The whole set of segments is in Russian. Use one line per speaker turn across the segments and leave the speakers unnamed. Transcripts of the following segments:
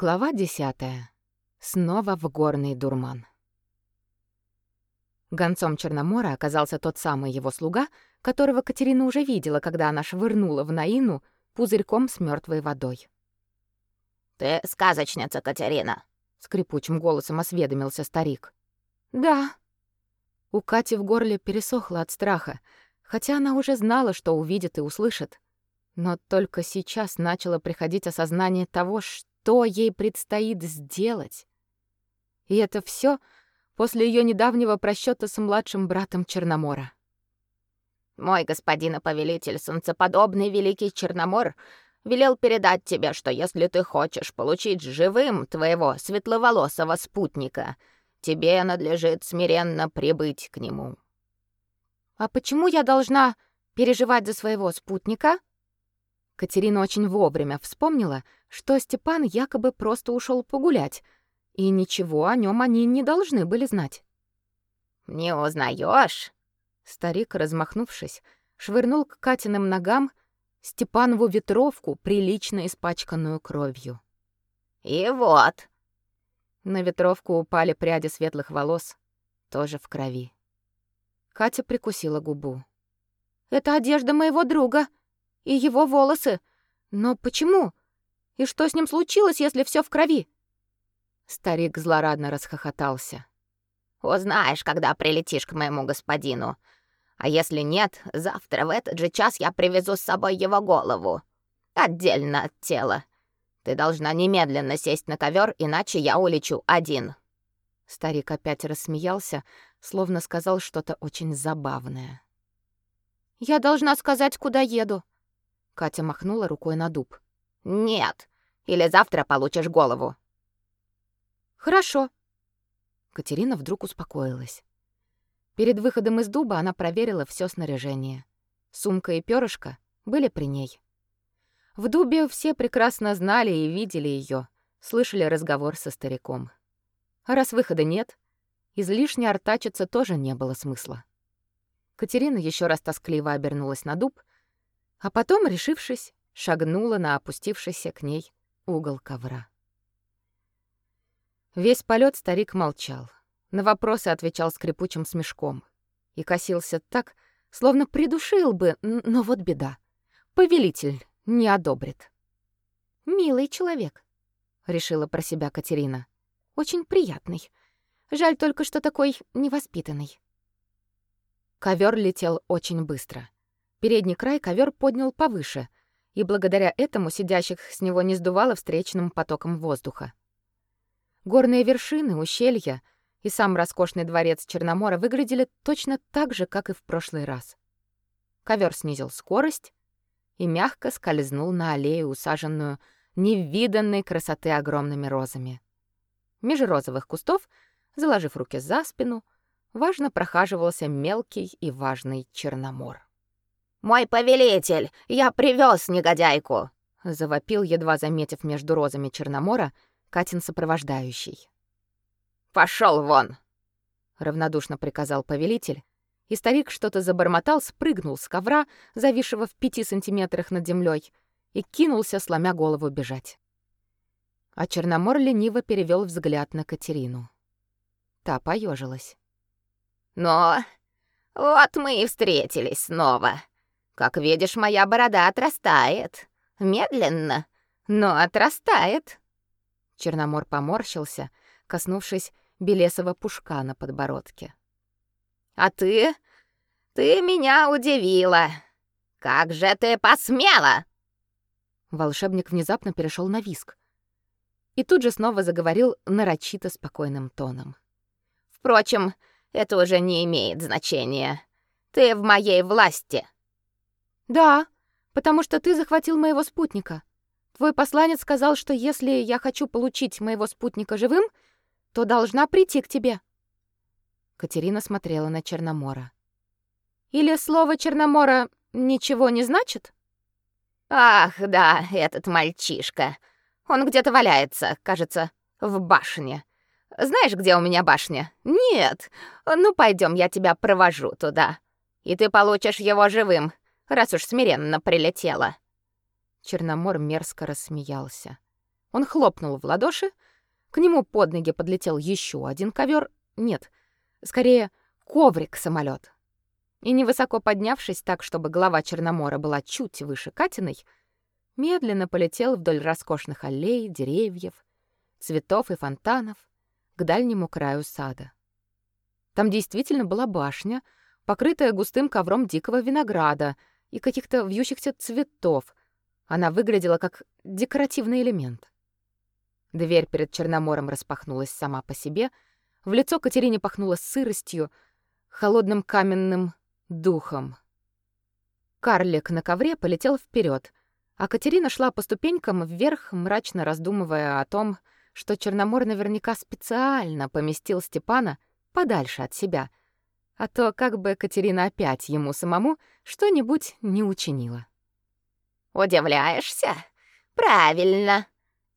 Глава десятая. Снова в горный дурман. Гонцом Черномора оказался тот самый его слуга, которого Катерина уже видела, когда она швырнула в Наину пузырьком с мертвой водой.
«Ты сказочница, Катерина!»
— скрипучим голосом осведомился старик. «Да». У Кати в горле пересохло от страха, хотя она уже знала, что увидит и услышит. Но только сейчас начало приходить осознание того, что ей предстоит сделать. И это все после ее недавнего просчета с младшим братом Черномора.
«Мой господин и повелитель, солнцеподобный великий Черномор, велел передать тебе, что если ты хочешь получить живым твоего светловолосого спутника, тебе надлежит смиренно прибыть к нему».
«А почему я должна переживать за своего спутника?» Катерина очень вовремя вспомнила, что Степан якобы просто ушел погулять, и ничего о нем они не должны были знать.
«Не узнаешь?
Старик, размахнувшись, швырнул к Катиным ногам Степанову ветровку, прилично испачканную кровью.
«И вот!»
На ветровку упали пряди светлых волос, тоже в крови. Катя прикусила губу. «Это одежда моего друга!» И его волосы. Но почему? И что с ним случилось, если все в крови? Старик злорадно расхохотался.
Узнаешь, когда прилетишь к моему господину. А если нет, завтра в этот же час я привезу с собой его голову. Отдельно от тела. Ты должна немедленно сесть на ковер, иначе я улечу один.
Старик опять рассмеялся, словно сказал что-то очень забавное. Я должна сказать, куда еду. Катя махнула рукой на дуб.
Нет, или завтра получишь голову.
Хорошо. Катерина вдруг успокоилась. Перед выходом из дуба она проверила все снаряжение. Сумка и перышко были при ней. В дубе все прекрасно знали и видели ее, слышали разговор со стариком. А раз выхода нет, излишне артачиться тоже не было смысла. Катерина еще раз тоскливо обернулась на дуб а потом, решившись, шагнула на опустившийся к ней угол ковра. Весь полет старик молчал, на вопросы отвечал скрипучим смешком и косился так, словно придушил бы, но вот беда. Повелитель не одобрит. «Милый человек», — решила про себя Катерина. «Очень приятный. Жаль только, что такой невоспитанный». Ковер летел очень быстро — Передний край ковер поднял повыше, и благодаря этому сидящих с него не сдувало встречным потоком воздуха. Горные вершины, ущелья и сам роскошный дворец Черномора выглядели точно так же, как и в прошлый раз. Ковер снизил скорость и мягко скользнул на аллею, усаженную невиданной красоты огромными розами. Меж розовых кустов, заложив руки за спину, важно прохаживался мелкий и важный Черномор.
«Мой повелитель, я привез негодяйку!»
— завопил, едва заметив между розами Черномора, Катин сопровождающий.
«Пошел вон!»
— равнодушно приказал повелитель, и старик что-то забормотал, спрыгнул с ковра, зависшего в пяти сантиметрах над землей, и кинулся, сломя голову, бежать. А Черномор лениво перевел взгляд на Катерину. Та поежилась.
«Но вот мы и встретились снова», как видишь, моя борода отрастает. Медленно, но отрастает.
Черномор поморщился, коснувшись белесого пушка на подбородке.
А ты? Ты меня удивила. Как же ты посмела?
Волшебник внезапно перешел на виск и тут же снова заговорил нарочито спокойным тоном.
Впрочем, это уже не имеет значения. Ты в моей власти.
Да, потому что ты захватил моего спутника. Твой посланец сказал, что если я хочу получить моего спутника живым, то должна прийти к тебе. Катерина смотрела на Черномора. Или слово Черномора ничего не значит?
Ах, да, этот мальчишка. Он где-то валяется, кажется, в башне. Знаешь, где у меня башня? Нет. Ну пойдем, я тебя провожу туда. И ты получишь его живым раз уж смиренно прилетела.
Черномор мерзко рассмеялся. Он хлопнул в ладоши, к нему под ноги подлетел еще один ковер, нет, скорее коврик самолет. И невысоко поднявшись так, чтобы голова Черномора была чуть выше Катиной, медленно полетел вдоль роскошных аллей, деревьев, цветов и фонтанов к дальнему краю сада. Там действительно была башня, покрытая густым ковром дикого винограда и каких-то вьющихся цветов. Она выглядела как декоративный элемент. Дверь перед Черномором распахнулась сама по себе, в лицо Катерине пахнуло сыростью, холодным каменным духом. Карлик на ковре полетел вперед, а Катерина шла по ступенькам вверх, мрачно раздумывая о том, что Черномор наверняка специально поместил Степана подальше от себя, а то как бы Катерина опять ему самому что-нибудь не учинила.
«Удивляешься? Правильно.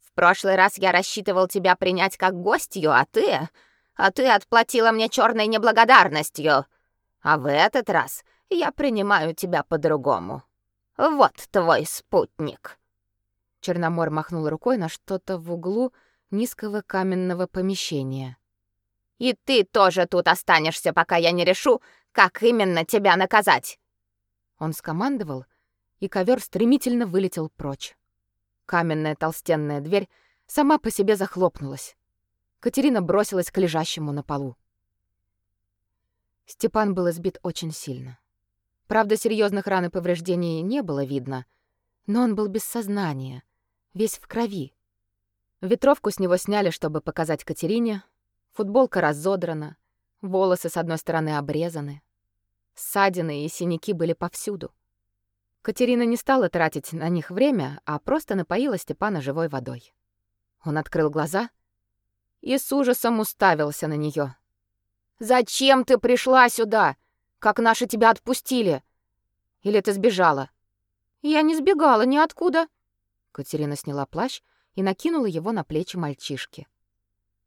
В прошлый раз я рассчитывал тебя принять как гостью, а ты... А ты отплатила мне черной неблагодарностью. А в этот раз я принимаю тебя по-другому. Вот твой спутник».
Черномор махнул рукой на что-то в углу низкого каменного помещения.
«И ты тоже тут останешься, пока я не решу, как именно тебя наказать!»
Он скомандовал, и ковер стремительно вылетел прочь. Каменная толстенная дверь сама по себе захлопнулась. Катерина бросилась к лежащему на полу. Степан был избит очень сильно. Правда, серьезных ран и повреждений не было видно, но он был без сознания, весь в крови. Ветровку с него сняли, чтобы показать Катерине, футболка разодрана, волосы с одной стороны обрезаны. Ссадины и синяки были повсюду. Катерина не стала тратить на них время, а просто напоила Степана живой водой. Он открыл глаза и с ужасом уставился на нее. Зачем ты пришла сюда? Как наши тебя отпустили? Или ты сбежала? Я не сбегала ни откуда. Катерина сняла плащ и накинула его на плечи мальчишки.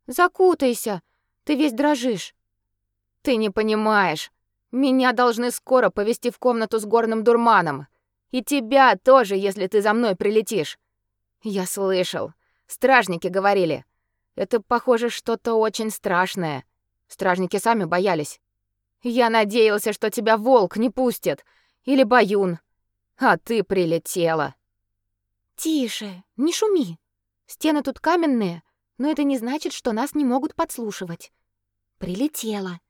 Закутайся, ты весь дрожишь. Ты не понимаешь. Меня должны скоро повести в комнату с горным дурманом. И тебя тоже, если ты за мной прилетишь. Я слышал. Стражники говорили. Это, похоже, что-то очень страшное. Стражники сами боялись. Я надеялся, что тебя волк не пустит. Или баюн. А ты прилетела. Тише, не шуми. Стены тут каменные, но это не значит, что нас не могут подслушивать. Прилетела.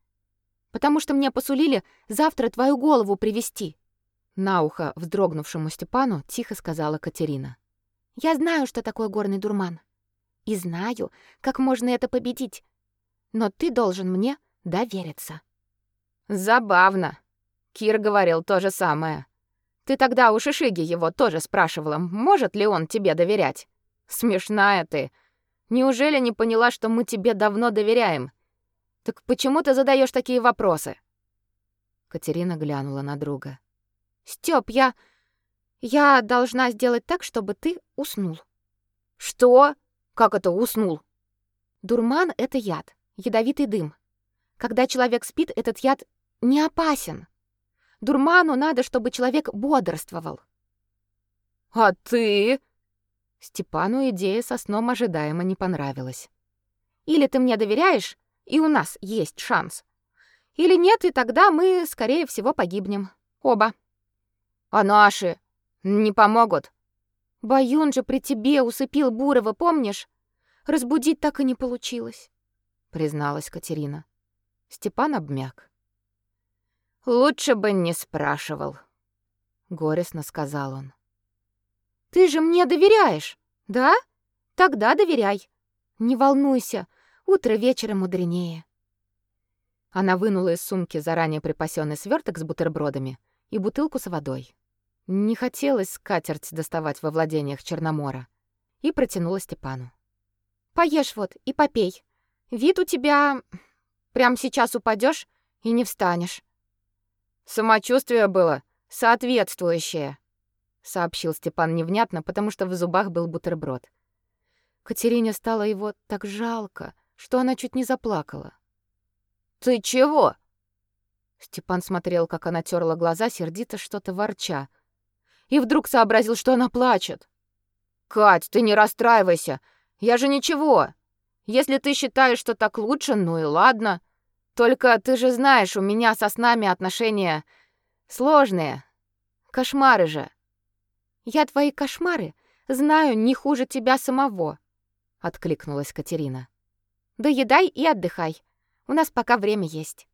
Потому что мне посулили завтра твою голову привести. На ухо вздрогнувшему Степану тихо сказала Катерина. Я знаю, что такое горный дурман. И знаю, как можно это победить но ты должен мне довериться. Забавно. Кир говорил то же самое. Ты тогда у Шишиги его тоже спрашивала, может ли он тебе доверять. Смешная ты. Неужели не поняла, что мы тебе давно доверяем? Так почему ты задаешь такие вопросы? Катерина глянула на друга. Стёп, я я должна сделать так, чтобы ты уснул. Что? Как это уснул? Дурман это яд ядовитый дым. Когда человек спит, этот яд не опасен. Дурману надо, чтобы человек бодрствовал. А ты? Степану идея со сном ожидаемо не понравилась. Или ты мне доверяешь, и у нас есть шанс. Или нет, и тогда мы, скорее всего, погибнем. Оба. А наши не помогут. Баюн же при тебе усыпил Бурова, помнишь? Разбудить так и не получилось призналась Катерина. Степан обмяк. Лучше бы не спрашивал, горестно сказал он. Ты же мне доверяешь, да? Тогда доверяй. Не волнуйся, утро вечера мудренее. Она вынула из сумки заранее припасенный сверток с бутербродами и бутылку с водой. Не хотелось скатерть доставать во владениях Черномора и протянула Степану. Поешь вот и попей. Вид у тебя прям сейчас упадешь и не встанешь. Самочувствие было соответствующее, сообщил Степан невнятно, потому что в зубах был бутерброд. Катерине стало его так жалко, что она чуть не заплакала. Ты чего? Степан смотрел, как она терла глаза, сердито что-то ворча, и вдруг сообразил, что она плачет. Кать, ты не расстраивайся. Я же ничего. Если ты считаешь, что так лучше, ну и ладно. Только ты же знаешь, у меня со снами отношения сложные. Кошмары же. Я твои кошмары знаю не хуже тебя самого, откликнулась Катерина. Доедай и отдыхай. У нас пока время есть.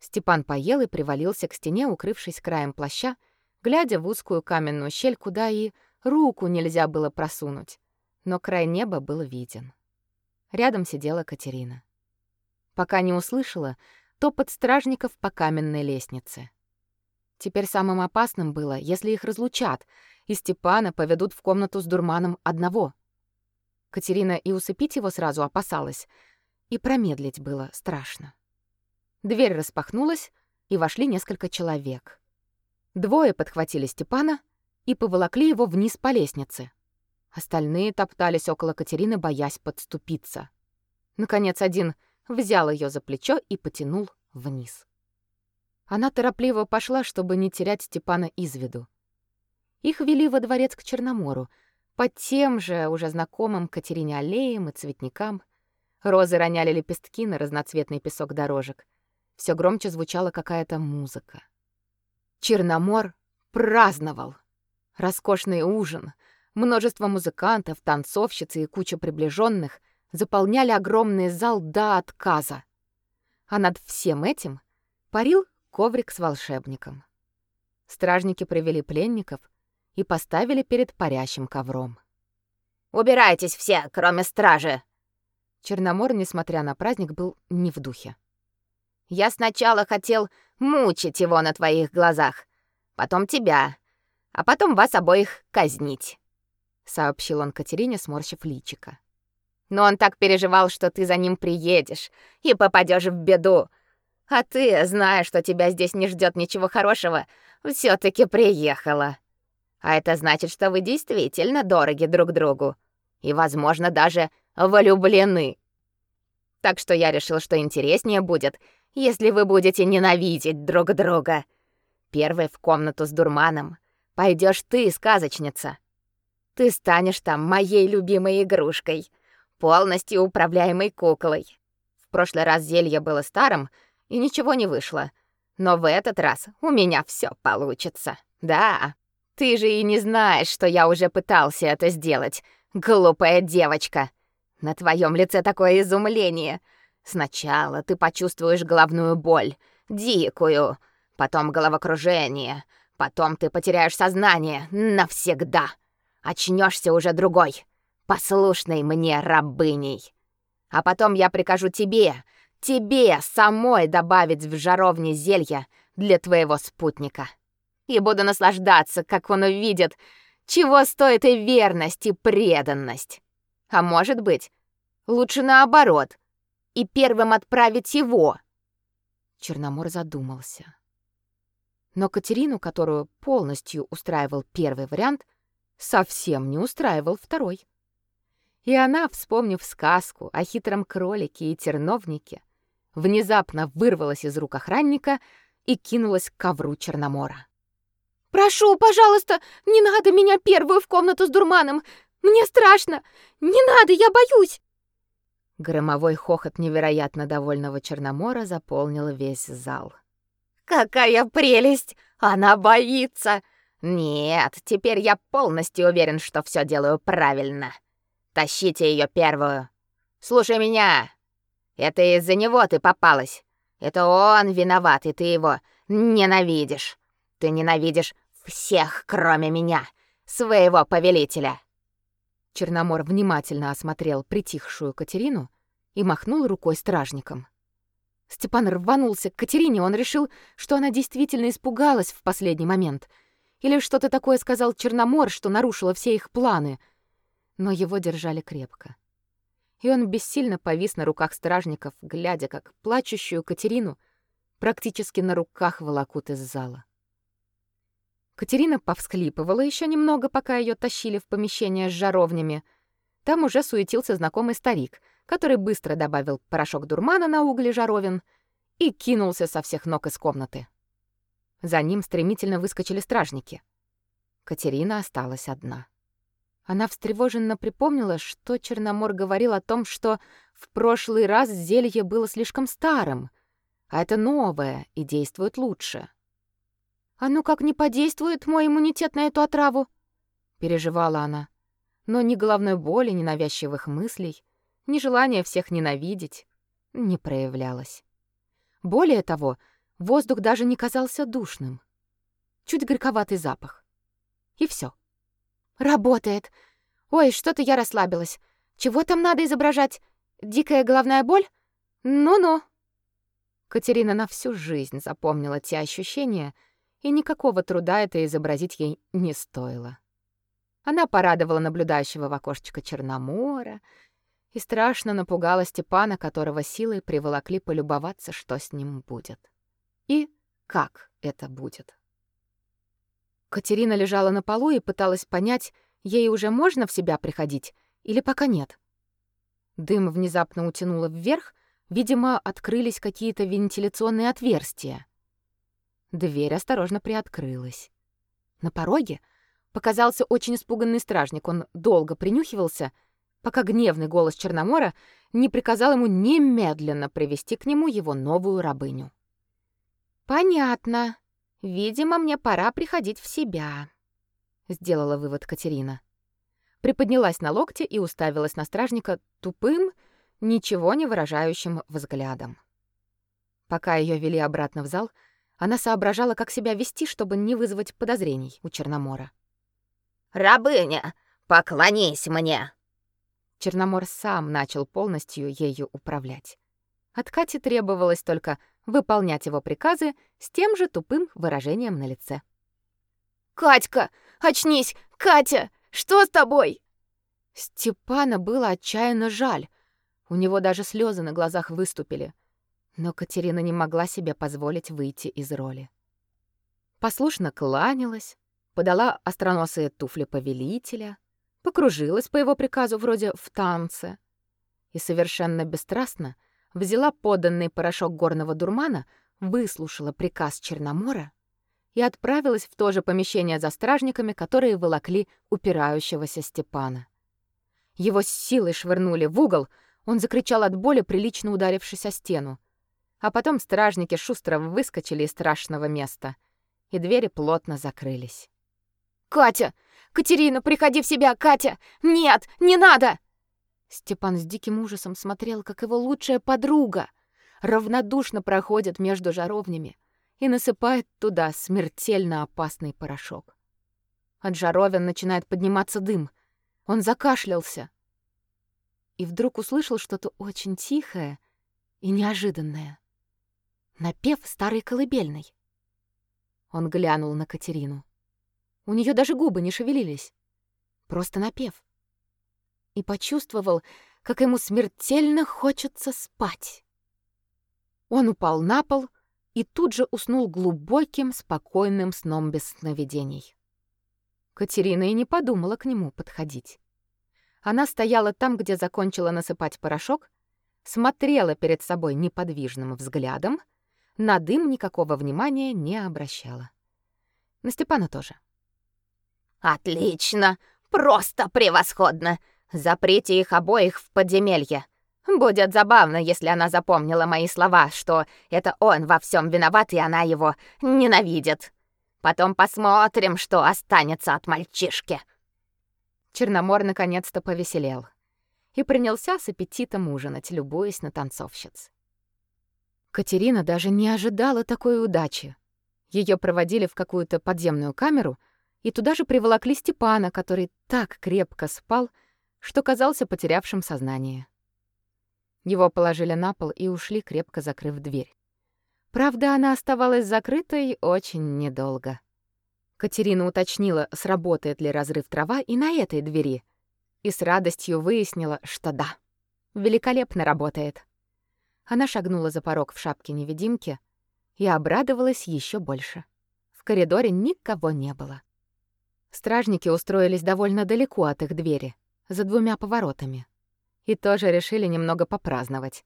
Степан поел и привалился к стене, укрывшись краем плаща, глядя в узкую каменную щель, куда и руку нельзя было просунуть, но край неба был виден. Рядом сидела Катерина. Пока не услышала топот стражников по каменной лестнице. Теперь самым опасным было, если их разлучат, и Степана поведут в комнату с дурманом одного. Катерина и усыпить его сразу опасалась, и промедлить было страшно. Дверь распахнулась, и вошли несколько человек. Двое подхватили Степана и поволокли его вниз по лестнице. Остальные топтались около Катерины, боясь подступиться. Наконец один взял ее за плечо и потянул вниз. Она торопливо пошла, чтобы не терять Степана из виду. Их вели во дворец к Черномору, под тем же уже знакомым Катерине аллеям и цветникам. Розы роняли лепестки на разноцветный песок дорожек. Все громче звучала какая-то музыка. Черномор праздновал. Роскошный ужин, множество музыкантов, танцовщиц и куча приближенных заполняли огромный зал до отказа. А над всем этим парил коврик с волшебником. Стражники привели пленников и поставили перед парящим ковром.
«Убирайтесь все, кроме стражи!»
Черномор, несмотря на праздник, был не в духе.
«Я сначала хотел мучить его на твоих глазах, потом тебя, а потом вас обоих казнить», — сообщил он Катерине, сморщив личико. «Но он так переживал, что ты за ним приедешь и попадешь в беду, а ты, зная, что тебя здесь не ждет ничего хорошего, все таки приехала. А это значит, что вы действительно дороги друг другу и, возможно, даже влюблены. Так что я решил, что интереснее будет, если вы будете ненавидеть друг друга. Первой в комнату с дурманом пойдешь ты, сказочница. Ты станешь там моей любимой игрушкой, полностью управляемой куклой. В прошлый раз зелье было старым, и ничего не вышло. Но в этот раз у меня все получится. Да. Ты же и не знаешь, что я уже пытался это сделать, глупая девочка. На твоем лице такое изумление. Сначала ты почувствуешь головную боль, дикую, потом головокружение, потом ты потеряешь сознание навсегда. Очнешься уже другой, послушной мне рабыней. А потом я прикажу тебе тебе самой добавить в жаровне зелья для твоего спутника. И буду наслаждаться, как он увидит, чего стоит и верность, и преданность. А может быть, лучше наоборот, и первым отправить его. Черномор задумался. Но Катерину, которую полностью устраивал первый вариант, совсем не устраивал второй. И она, вспомнив сказку о хитром кролике и терновнике, внезапно вырвалась из рук охранника и кинулась к ковру Черномора. «Прошу, пожалуйста, не надо меня первую в комнату с дурманом! Мне страшно! Не надо, я боюсь!» Громовой хохот невероятно довольного Черномора заполнил весь зал. «Какая прелесть! Она боится! Нет, теперь я полностью уверен, что все делаю правильно. Тащите ее первую. Слушай меня, это из-за него ты попалась. Это он виноват, и ты его ненавидишь. Ты ненавидишь всех, кроме меня, своего повелителя. Черномор внимательно осмотрел притихшую Катерину и махнул рукой стражникам. Степан рванулся к Катерине, он решил, что она действительно испугалась в последний момент. Или что-то такое сказал Черномор, что нарушило все их планы. Но его держали крепко и он бессильно повис на руках стражников, глядя, как плачущую Катерину практически на руках волокут из зала. Катерина повсклипывала еще немного, пока ее тащили в помещение с жаровнями. Там уже суетился знакомый старик, который быстро добавил порошок дурмана на угли жаровин и кинулся со всех ног из комнаты. За ним стремительно выскочили стражники. Катерина осталась одна.
Она встревоженно припомнила, что Черномор говорил о том, что в прошлый раз зелье было слишком старым, а это новое и действует лучше. «А ну как не подействует мой иммунитет на эту отраву?» — переживала она. Но ни головной боли, ни навязчивых мыслей, ни желания всех ненавидеть не проявлялось. Более того, воздух даже не казался душным. Чуть горьковатый запах. И все. Работает. Ой, что-то я расслабилась. Чего там надо изображать? Дикая головная боль? Ну-ну. Катерина на всю жизнь запомнила те ощущения, и никакого труда это изобразить ей не стоило. Она порадовала наблюдающего в окошечко Черномора и страшно напугала Степана, которого силой приволокли полюбоваться, что с ним будет. И как это будет. Катерина лежала на полу и пыталась понять, ей уже можно в себя приходить или пока нет. Дым внезапно утянуло вверх, видимо, открылись какие-то вентиляционные отверстия. Дверь осторожно приоткрылась. На пороге показался очень испуганный стражник. Он долго принюхивался, пока гневный голос Черномора не приказал ему немедленно привести к нему его новую рабыню. «Понятно», Видимо, мне пора приходить в себя, сделала вывод Катерина. Приподнялась на локте и уставилась на стражника тупым, ничего не выражающим взглядом. Пока ее вели обратно в зал, она соображала, как себя вести, чтобы не вызвать подозрений у Черномора.
«Рабыня, поклонись мне!»
Черномор сам начал полностью ею управлять. От Кати требовалось только выполнять его приказы с тем же тупым выражением на лице.
«Катька, очнись! Катя, что с тобой?»
Степана было отчаянно жаль. У него даже слезы на глазах выступили. Но Катерина не могла себе позволить выйти из роли. Послушно кланялась, подала остроносые туфли повелителя, покружилась по его приказу вроде в танце и совершенно бесстрастно взяла поданный порошок горного дурмана, выслушала приказ Черномора и отправилась в то же помещение за стражниками, которые волокли упирающегося Степана. Его с силой швырнули в угол, он закричал от боли, прилично ударившись о стену. А потом стражники шустро выскочили из страшного места, и двери плотно закрылись.
«Катя! Катерина, приходи в себя, Катя! Нет, не надо!»
Степан с диким ужасом смотрел, как его лучшая подруга равнодушно проходит между жаровнями и насыпает туда смертельно опасный порошок. От жаровин начинает подниматься дым. Он закашлялся. И вдруг услышал что-то очень тихое и неожиданное. Напев старой колыбельной. Он глянул на Катерину. У нее даже губы не шевелились. Просто напев и почувствовал, как ему смертельно хочется спать. Он упал на пол и тут же уснул глубоким, спокойным сном без сновидений. Катерина и не подумала к нему подходить. Она стояла там, где закончила насыпать порошок, смотрела перед собой неподвижным взглядом, на дым никакого внимания не обращала. На Степана тоже.
«Отлично! Просто превосходно! Заприте их обоих в подземелье. Будет забавно, если она запомнила мои слова, что это он во всем виноват, и она его ненавидит. Потом посмотрим, что останется от мальчишки.
Черномор наконец-то повеселел и принялся с аппетитом ужинать, любуясь на танцовщиц. Катерина даже не ожидала такой удачи. Ее проводили в какую-то подземную камеру, и туда же приволокли Степана, который так крепко спал, что казался потерявшим сознание. Его положили на пол и ушли, крепко закрыв дверь. Правда, она оставалась закрытой очень недолго. Катерина уточнила, сработает ли разрыв трава и на этой двери, и с радостью выяснила, что да, великолепно работает. Она шагнула за порог в шапке-невидимки и обрадовалась еще больше. В коридоре никого не было. Стражники устроились довольно далеко от их двери — за двумя поворотами. И тоже решили немного попраздновать.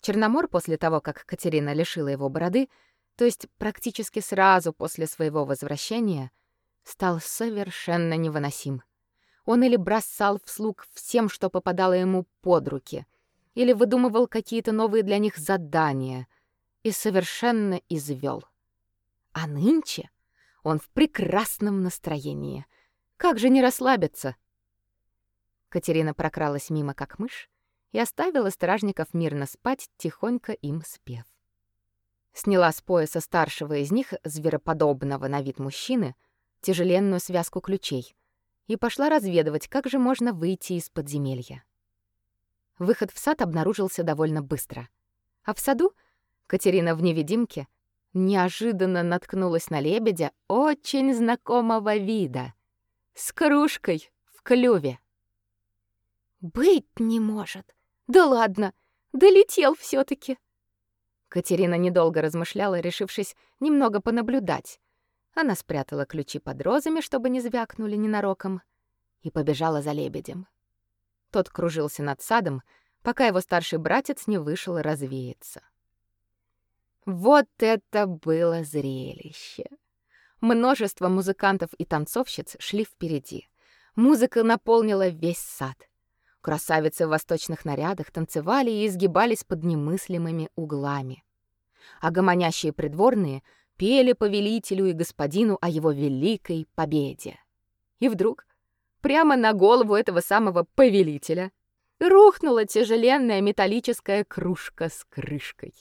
Черномор после того, как Катерина лишила его бороды, то есть практически сразу после своего возвращения, стал совершенно невыносим. Он или бросал в слуг всем, что попадало ему под руки, или выдумывал какие-то новые для них задания и совершенно извел. А нынче он в прекрасном настроении. Как же не расслабиться? Катерина прокралась мимо как мышь и оставила стражников мирно спать, тихонько им спев. Сняла с пояса старшего из них, звероподобного на вид мужчины, тяжеленную связку ключей и пошла разведывать, как же можно выйти из подземелья. Выход в сад обнаружился довольно быстро. А в саду Катерина в невидимке неожиданно наткнулась на лебедя очень знакомого вида с кружкой в клюве.
«Быть не может! Да ладно! Долетел все таки
Катерина недолго размышляла, решившись немного понаблюдать. Она спрятала ключи под розами, чтобы не звякнули ненароком, и побежала за лебедем. Тот кружился над садом, пока его старший братец не вышел развеяться. Вот это было зрелище! Множество музыкантов и танцовщиц шли впереди. Музыка наполнила весь сад. Красавицы в восточных нарядах танцевали и изгибались под немыслимыми углами. А гомонящие придворные пели повелителю и господину о его великой победе. И вдруг, прямо на голову этого самого повелителя, рухнула тяжеленная металлическая кружка с крышкой.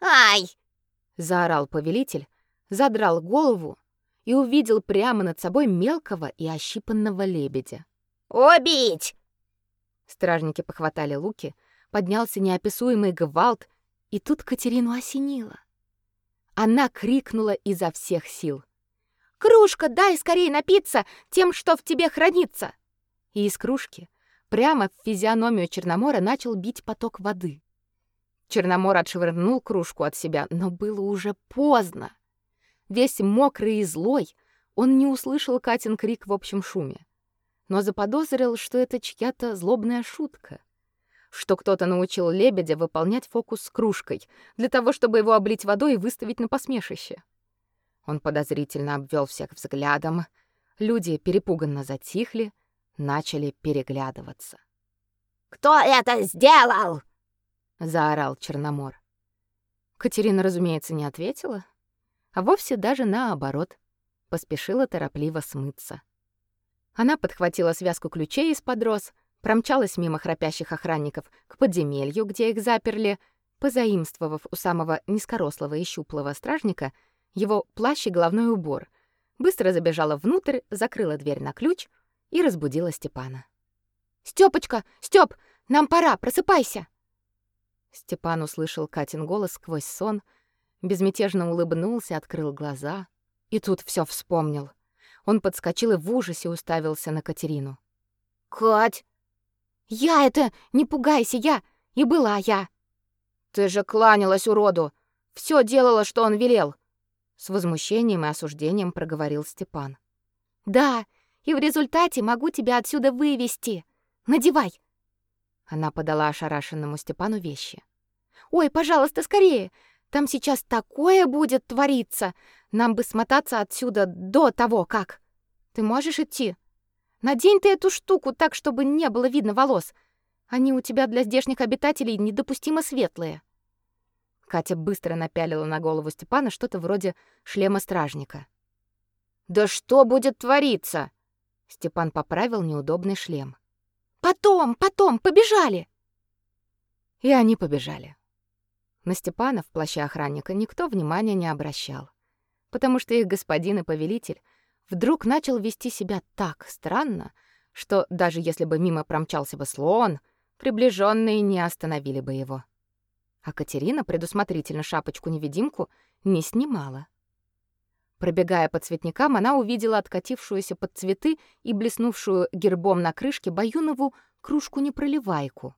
«Ай!»
— заорал повелитель, задрал голову и увидел прямо над собой мелкого и ощипанного лебедя.
«Убить!»
Стражники похватали луки, поднялся неописуемый гвалт, и тут Катерину осенило. Она крикнула изо всех сил.
«Кружка, дай скорее напиться тем, что в тебе хранится!»
И из кружки прямо в физиономию Черномора начал бить поток воды. Черномор отшвырнул кружку от себя, но было уже поздно. Весь мокрый и злой, он не услышал Катин крик в общем шуме но заподозрил, что это чья-то злобная шутка, что кто-то научил лебедя выполнять фокус с кружкой для того, чтобы его облить водой и выставить на посмешище. Он подозрительно обвел всех взглядом. Люди перепуганно затихли, начали переглядываться.
«Кто это сделал?»
— заорал Черномор. Катерина, разумеется, не ответила, а вовсе даже наоборот, поспешила торопливо смыться. Она подхватила связку ключей из-под роз, промчалась мимо храпящих охранников к подземелью, где их заперли, позаимствовав у самого низкорослого и щуплого стражника его плащ и головной убор, быстро забежала внутрь, закрыла дверь на ключ и разбудила Степана.
«Стёпочка! Стёп! Нам пора! Просыпайся!»
Степан услышал Катин голос сквозь сон, безмятежно улыбнулся, открыл глаза и тут все вспомнил. Он подскочил и в ужасе уставился на Катерину.
«Кать!»
«Я это! Не пугайся, я! И была я!»
«Ты же кланялась уроду! Все делала, что он велел!» С возмущением и осуждением проговорил Степан.
«Да, и в результате могу тебя отсюда вывести. Надевай!»
Она подала ошарашенному Степану вещи.
«Ой, пожалуйста, скорее! Там сейчас такое будет твориться! Нам бы смотаться отсюда до того, как. Ты можешь идти? Надень ты эту штуку так, чтобы не было видно волос. Они у тебя для здешних обитателей недопустимо светлые.
Катя быстро напялила на голову Степана что-то вроде шлема стражника.
Да что будет твориться?
Степан поправил неудобный шлем.
Потом, потом, побежали.
И они побежали. На Степана в плаще охранника никто внимания не обращал потому что их господин и повелитель вдруг начал вести себя так странно, что даже если бы мимо промчался бы слон, приближенные не остановили бы его. А Катерина предусмотрительно шапочку-невидимку не снимала. Пробегая по цветникам, она увидела откатившуюся под цветы и блеснувшую гербом на крышке Баюнову кружку-непроливайку.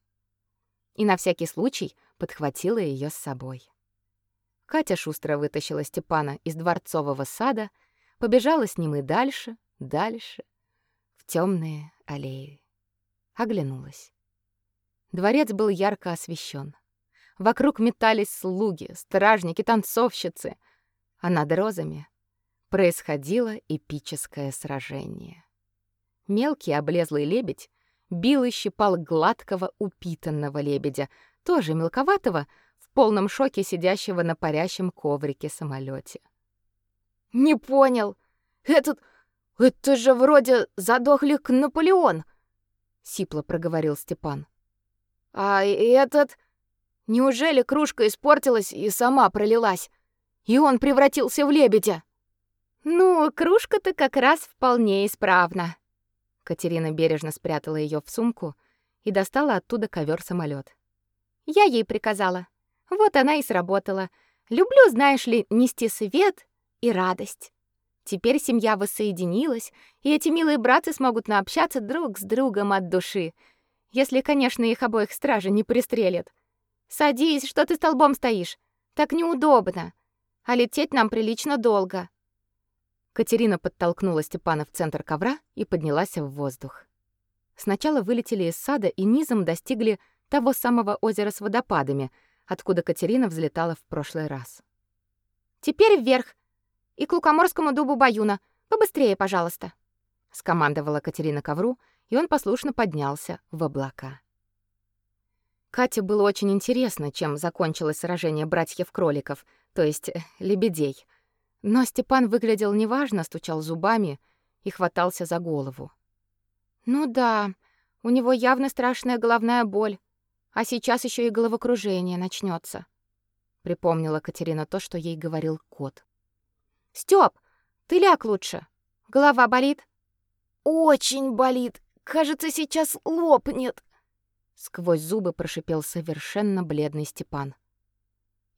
И на всякий случай подхватила ее с собой. Катя шустро вытащила Степана из дворцового сада, побежала с ним и дальше, дальше, в темные аллеи. Оглянулась. Дворец был ярко освещен. Вокруг метались слуги, стражники, танцовщицы, а над розами происходило эпическое сражение. Мелкий облезлый лебедь бил и щипал гладкого упитанного лебедя, тоже мелковатого, в полном шоке сидящего на парящем коврике самолете.
«Не понял. Этот... это же вроде задохлик Наполеон!» — сипло проговорил Степан. «А этот... Неужели кружка испортилась и сама пролилась, и он превратился в лебедя?»
«Ну, кружка-то как раз вполне исправна». Катерина бережно спрятала ее в сумку и достала оттуда ковер самолет Я ей приказала. Вот она и сработала. Люблю, знаешь ли, нести свет и радость. Теперь семья воссоединилась, и эти милые братцы смогут наобщаться друг с другом от души. Если, конечно, их обоих стражи не пристрелят. Садись, что ты столбом стоишь? Так неудобно. А лететь нам прилично долго. Катерина подтолкнула Степана в центр ковра и поднялась в воздух. Сначала вылетели из сада и низом достигли того самого озера с водопадами, откуда Катерина взлетала в прошлый раз.
«Теперь вверх! И к Лукоморскому дубу Баюна! Побыстрее, пожалуйста!»
— скомандовала Катерина ковру, и он послушно поднялся в облака. Кате было очень интересно, чем закончилось сражение братьев-кроликов, то есть э, лебедей — но Степан выглядел неважно, стучал зубами и хватался за голову.
Ну да, у него явно страшная головная боль, а сейчас еще и головокружение начнется.
Припомнила Катерина то, что ей говорил кот.
Стёп, ты ляг лучше. Голова болит? Очень болит. Кажется, сейчас лопнет.
Сквозь зубы прошипел совершенно бледный Степан.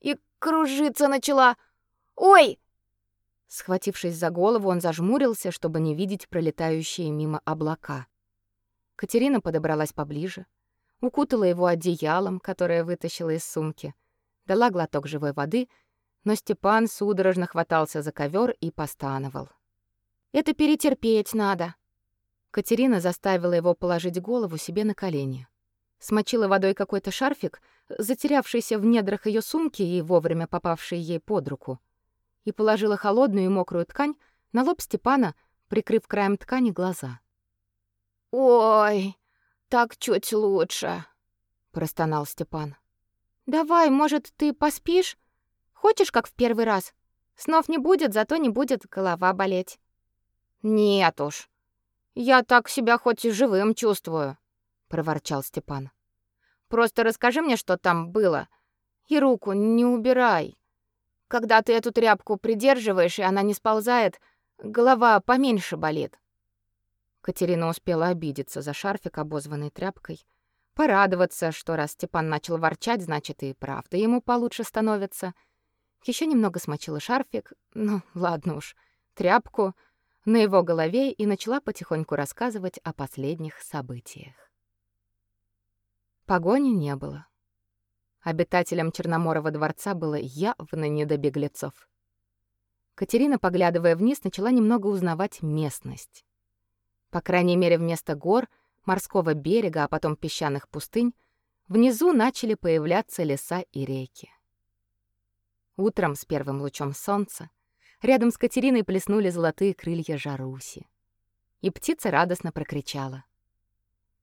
И кружиться начала. Ой,
Схватившись за голову, он зажмурился, чтобы не видеть пролетающие мимо облака. Катерина подобралась поближе, укутала его одеялом, которое вытащила из сумки, дала глоток живой воды, но Степан судорожно хватался за ковер и постановал.
«Это перетерпеть надо».
Катерина заставила его положить голову себе на колени. Смочила водой какой-то шарфик, затерявшийся в недрах ее сумки и вовремя попавший ей под руку и положила холодную и мокрую ткань на лоб Степана, прикрыв краем ткани глаза.
«Ой, так чуть лучше», — простонал Степан. «Давай, может, ты поспишь? Хочешь, как в первый раз? Снов не будет, зато не будет голова болеть».
«Нет уж. Я так себя хоть и живым чувствую», — проворчал Степан. «Просто расскажи мне, что там было, и руку не убирай». Когда ты эту тряпку придерживаешь, и она не сползает, голова поменьше болит.
Катерина успела обидеться за шарфик, обозванный тряпкой, порадоваться, что раз Степан начал ворчать, значит и правда ему получше становится. Еще немного смочила шарфик, ну ладно уж, тряпку на его голове и начала потихоньку рассказывать о последних событиях. Погони не было. Обитателям Черноморова дворца было явно не до беглецов. Катерина, поглядывая вниз, начала немного узнавать местность. По крайней мере, вместо гор, морского берега, а потом песчаных пустынь, внизу начали появляться леса и реки. Утром с первым лучом солнца рядом с Катериной плеснули золотые крылья Жаруси. И птица радостно прокричала.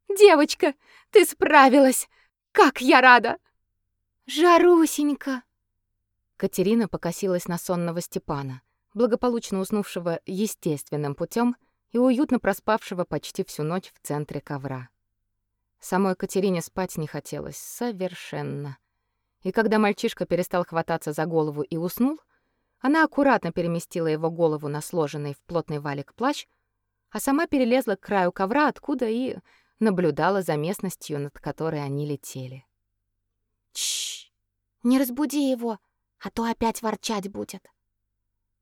«Девочка, ты справилась! Как я рада! Жарусенька.
Катерина покосилась на сонного Степана, благополучно уснувшего естественным путем и уютно проспавшего почти всю ночь в центре ковра. Самой Катерине спать не хотелось совершенно. И когда мальчишка перестал хвататься за голову и уснул, она аккуратно переместила его голову на сложенный в плотный валик плащ, а сама перелезла к краю ковра, откуда и наблюдала за местностью, над которой они летели.
Не разбуди его, а то опять ворчать будет.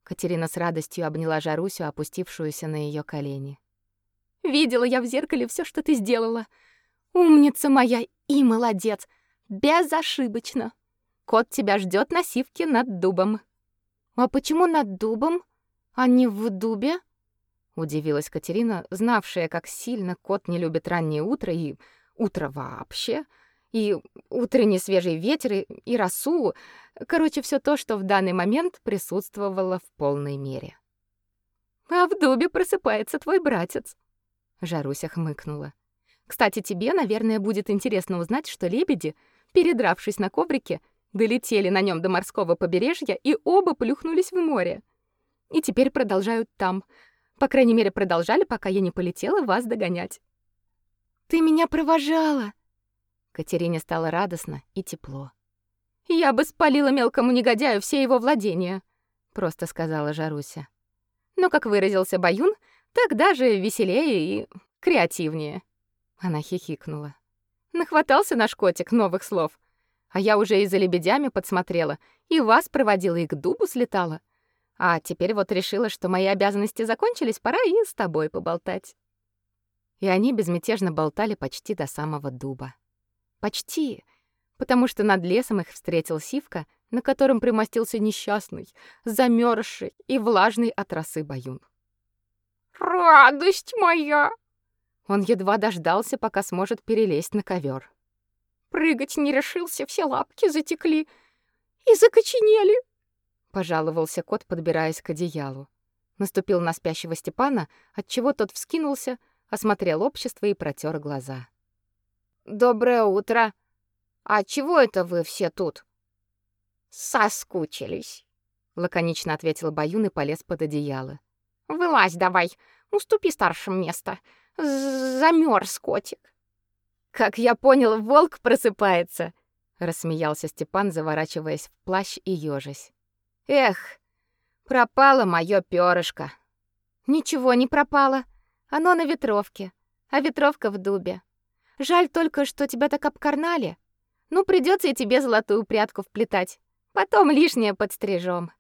Катерина с радостью обняла Жарусю, опустившуюся на ее колени.
Видела я в зеркале все, что ты сделала. Умница моя и молодец. Безошибочно. Кот тебя ждет на сивке над дубом. А почему над дубом, а не в дубе? Удивилась Катерина, знавшая, как сильно кот не любит раннее утро и утро вообще и утренний свежий ветер, и, и росу. Короче, все то, что в данный момент присутствовало в полной мере. А в дубе просыпается твой братец.
Жаруся хмыкнула. Кстати, тебе, наверное, будет интересно узнать, что лебеди, передравшись на коврике, долетели на нем до морского побережья и оба плюхнулись в море. И теперь продолжают там. По крайней мере, продолжали, пока я не полетела вас догонять.
Ты меня провожала.
Катерине стало радостно и тепло.
Я бы спалила мелкому негодяю все его владения,
просто сказала Жаруся. Но, как выразился Баюн, так даже веселее и креативнее. Она хихикнула. Нахватался наш котик новых слов. А я уже и за лебедями подсмотрела, и вас проводила, и к дубу слетала. А теперь вот решила, что мои обязанности закончились, пора и с тобой поболтать. И они безмятежно болтали почти до самого дуба. Почти, потому что над лесом их встретил Сивка, на котором примостился несчастный, замерзший и влажный от росы баюн.
«Радость моя!»
Он едва дождался, пока сможет перелезть на ковер.
«Прыгать не решился, все лапки затекли и закоченели!»
Пожаловался кот, подбираясь к одеялу. Наступил на спящего Степана, отчего тот вскинулся, осмотрел общество и протер глаза.
«Доброе утро! А чего это вы все тут?» «Соскучились», — лаконично ответил Баюн и полез под одеяло. «Вылазь давай, уступи старшим место. Замерз котик».
«Как я понял, волк просыпается», — рассмеялся Степан, заворачиваясь в плащ и ёжась. «Эх, пропало моё пёрышко».
«Ничего не пропало. Оно на ветровке, а ветровка в дубе. Жаль только, что тебя так обкарнали. Ну, придется и тебе золотую прядку вплетать. Потом лишнее подстрижем.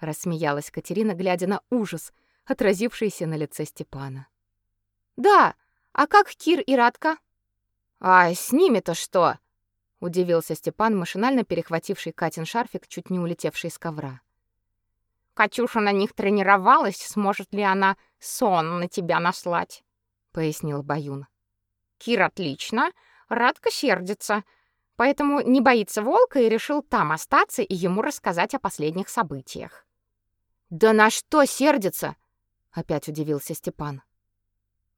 Рассмеялась Катерина, глядя на ужас, отразившийся на лице Степана. Да, а как Кир и Радка?
А с ними-то что? Удивился Степан, машинально перехвативший Катин шарфик, чуть не улетевший с ковра.
Катюша на них тренировалась, сможет ли она сон на тебя наслать, пояснил Баюн. Кир отлично, Радка сердится, поэтому не боится волка и решил там остаться и ему рассказать о последних событиях.
Да на что сердится? опять удивился Степан.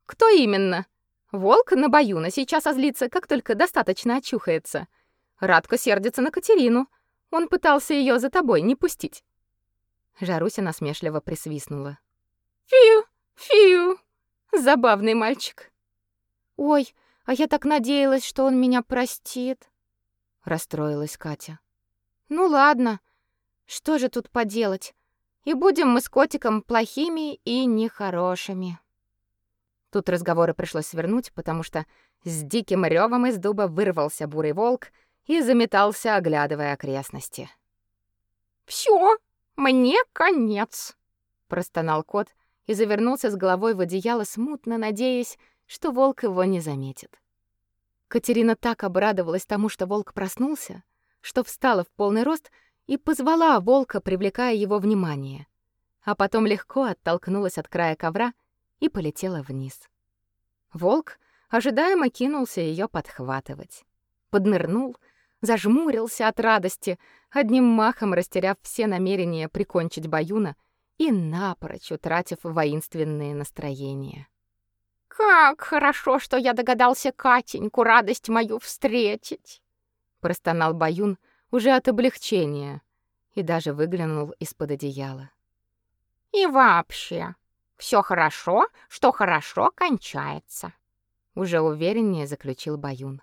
Кто именно? Волк на Баюна сейчас озлится, как только достаточно очухается. Радка сердится на Катерину. Он пытался ее за тобой не пустить.
Жаруся насмешливо присвистнула.
Фью, фью. Забавный мальчик. Ой, а я так надеялась, что он меня простит, расстроилась Катя. Ну ладно. Что же тут поделать? И будем мы с котиком плохими и нехорошими.
Тут разговоры пришлось свернуть, потому что с диким рёвом из дуба вырвался бурый волк и заметался, оглядывая окрестности.
«Всё, мне конец!»
— простонал кот и завернулся с головой в одеяло, смутно надеясь, что волк его не заметит. Катерина так обрадовалась тому, что волк проснулся, что встала в полный рост и позвала волка, привлекая его внимание, а потом легко оттолкнулась от края ковра и полетела вниз. Волк ожидаемо кинулся ее подхватывать. Поднырнул, зажмурился от радости, одним махом растеряв все намерения прикончить Баюна и напрочь утратив воинственные настроения.
Как хорошо, что я догадался Катеньку радость мою встретить,
простонал Баюн уже от облегчения и даже выглянул из-под одеяла.
И вообще, все хорошо, что хорошо кончается,
уже увереннее заключил Баюн.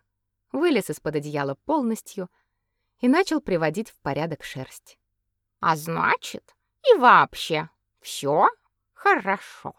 Вылез из-под одеяла полностью и начал приводить в порядок шерсть.
А значит, и вообще все хорошо.